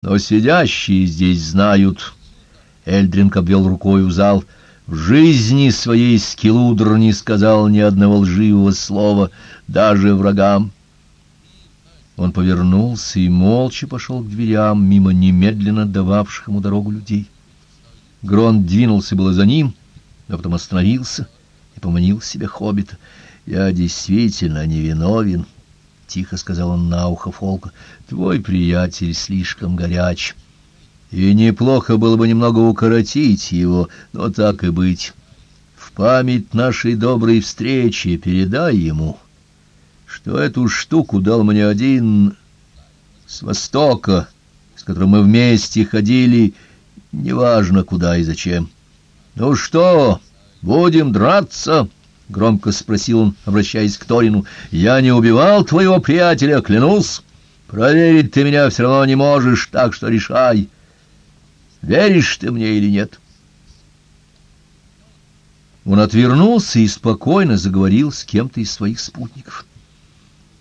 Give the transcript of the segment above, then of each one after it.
Но сидящие здесь знают. Эльдринг обвел рукой зал. В жизни своей Скилудр не сказал ни одного лживого слова, даже врагам. Он повернулся и молча пошел к дверям, мимо немедленно дававших ему дорогу людей. Грон двинулся было за ним, но потом остановился и поманил себе хоббита. «Я действительно невиновен», — тихо сказал он на ухо Фолка. «Твой приятель слишком горяч, и неплохо было бы немного укоротить его, но так и быть. В память нашей доброй встречи передай ему, что эту штуку дал мне один с востока, с которым мы вместе ходили, неважно куда и зачем. Ну что, будем драться?» — громко спросил он, обращаясь к Торину. — Я не убивал твоего приятеля, клянусь. Проверить ты меня все равно не можешь, так что решай, веришь ты мне или нет. Он отвернулся и спокойно заговорил с кем-то из своих спутников.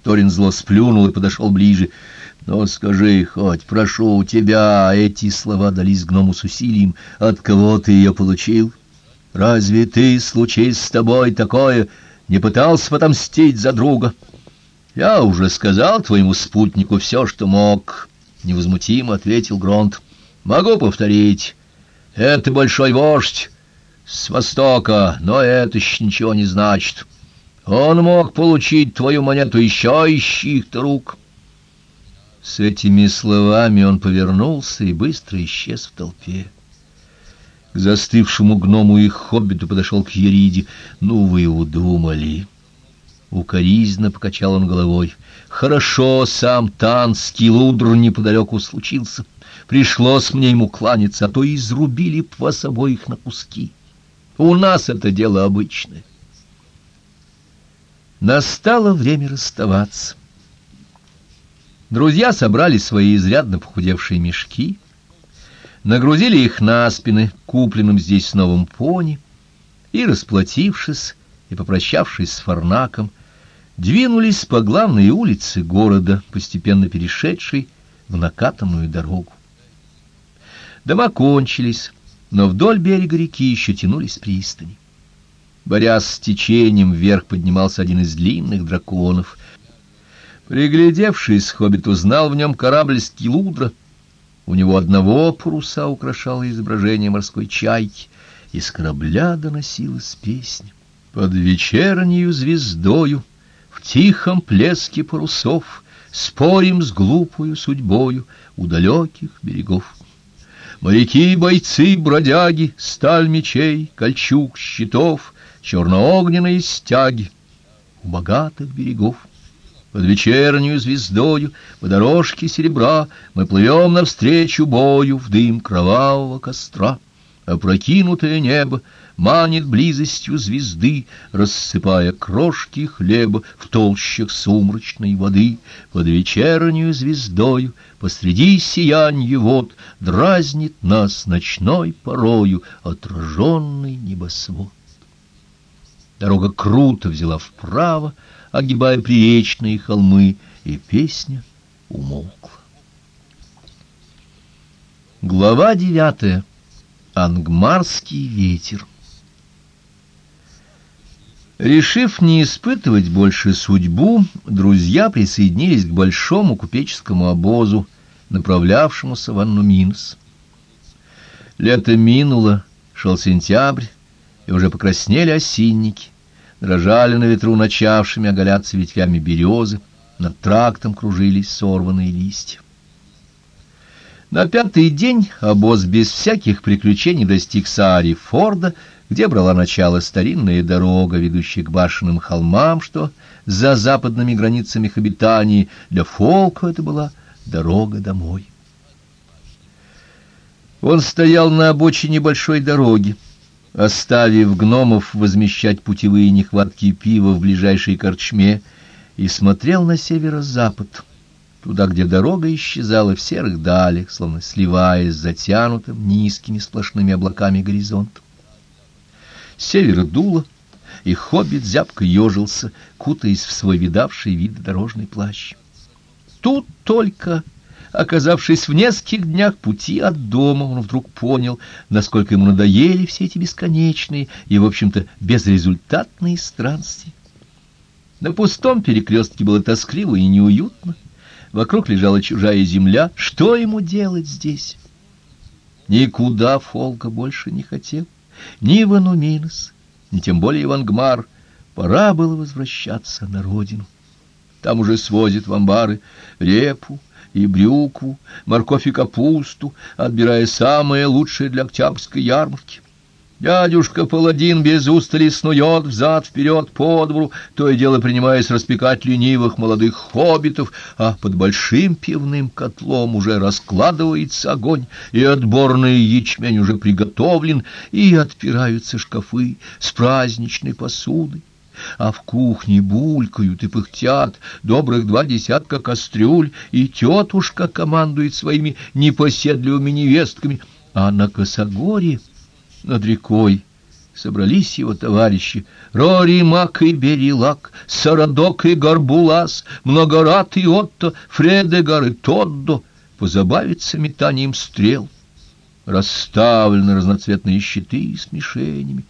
Торин зло сплюнул и подошел ближе. — Но скажи хоть, прошу у тебя, эти слова дались гному с усилием, от кого ты ее получил? — Разве ты, случись с тобой такое, не пытался потомстить за друга? Я уже сказал твоему спутнику все, что мог, — невозмутимо ответил Гронт. Могу повторить. Это большой вождь с востока, но это еще ничего не значит. Он мог получить твою монету еще из чьих-то рук. С этими словами он повернулся и быстро исчез в толпе. Застывшему гному и хоббиту подошел к Ериде. «Ну вы удумали!» Укоризненно покачал он головой. «Хорошо, сам Танский лудр неподалеку случился. Пришлось мне ему кланяться, а то изрубили б вас обоих на куски. У нас это дело обычное». Настало время расставаться. Друзья собрали свои изрядно похудевшие мешки — нагрузили их на спины купленным здесь новым пони и, расплатившись и попрощавшись с Фарнаком, двинулись по главной улице города, постепенно перешедшей в накатанную дорогу. Дома кончились, но вдоль берега реки еще тянулись пристани. Борясь с течением, вверх поднимался один из длинных драконов. Приглядевшись, хоббит узнал в нем корабль Скилудра — у него одного паруса украшало изображение морской чайки, из корабля доносилась песня. Под вечернею звездою, в тихом плеске парусов, Спорим с глупою судьбою у далеких берегов. Моряки, бойцы, бродяги, сталь мечей, кольчуг, щитов, Черноогненные стяги у богатых берегов. Под вечернюю звездою, по дорожке серебра, Мы плывем навстречу бою в дым кровавого костра. Опрокинутое небо манит близостью звезды, Рассыпая крошки хлеба в толщах сумрачной воды. Под вечернюю звездою, посреди сиянья вод, Дразнит нас ночной порою отраженный небосвод. Дорога круто взяла вправо, огибая приречные холмы, и песня умолкла. Глава девятая. Ангмарский ветер. Решив не испытывать больше судьбу, друзья присоединились к большому купеческому обозу, направлявшемуся в Аннуминус. Лето минуло, шел сентябрь, и уже покраснели осинники дрожали на ветру начавшими оголяться ветвями березы, над трактом кружились сорванные листья. На пятый день обоз без всяких приключений достиг Саари Форда, где брала начало старинная дорога, ведущая к башенным холмам, что за западными границами их. Для Фолка это была дорога домой. Он стоял на обочине большой дороги, оставив гномов возмещать путевые нехватки пива в ближайшей корчме, и смотрел на северо-запад, туда, где дорога исчезала в серых далях, словно сливаясь затянутым низкими сплошными облаками горизонтом. Север дуло, и хоббит зябко ежился, кутаясь в свой видавший вид дорожный плащ. Тут только Оказавшись в нескольких днях пути от дома, он вдруг понял, насколько ему надоели все эти бесконечные и, в общем-то, безрезультатные странствия. На пустом перекрестке было тоскливо и неуютно. Вокруг лежала чужая земля. Что ему делать здесь? Никуда Фолка больше не хотел. Ни в Ануминос, ни тем более в Ангмар. Пора было возвращаться на родину. Там уже свозят в амбары репу и брюкву, морковь и капусту, отбирая самое лучшее для октябрьской ярмарки. Дядюшка Паладин без устали снует взад-вперед по двору, то и дело принимаясь распекать ленивых молодых хоббитов, а под большим пивным котлом уже раскладывается огонь, и отборный ячмень уже приготовлен, и отпираются шкафы с праздничной посудой а в кухне булькают и пыхтят добрых два десятка кастрюль, и тетушка командует своими непоседливыми невестками, а на косогоре над рекой собрались его товарищи. Рори, Мак и Берилак, Сарадок и Горбулас, Многорат и Отто, Фредегар и Тоддо, позабавиться метанием стрел. Расставлены разноцветные щиты с мишенями,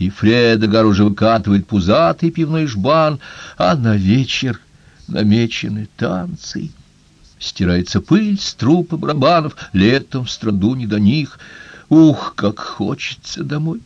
и Фредегар уже выкатывает пузатый пивной жбан, а на вечер намечены танцы. Стирается пыль с трупа барабанов, летом в страду не до них — Ух, как хочется домой!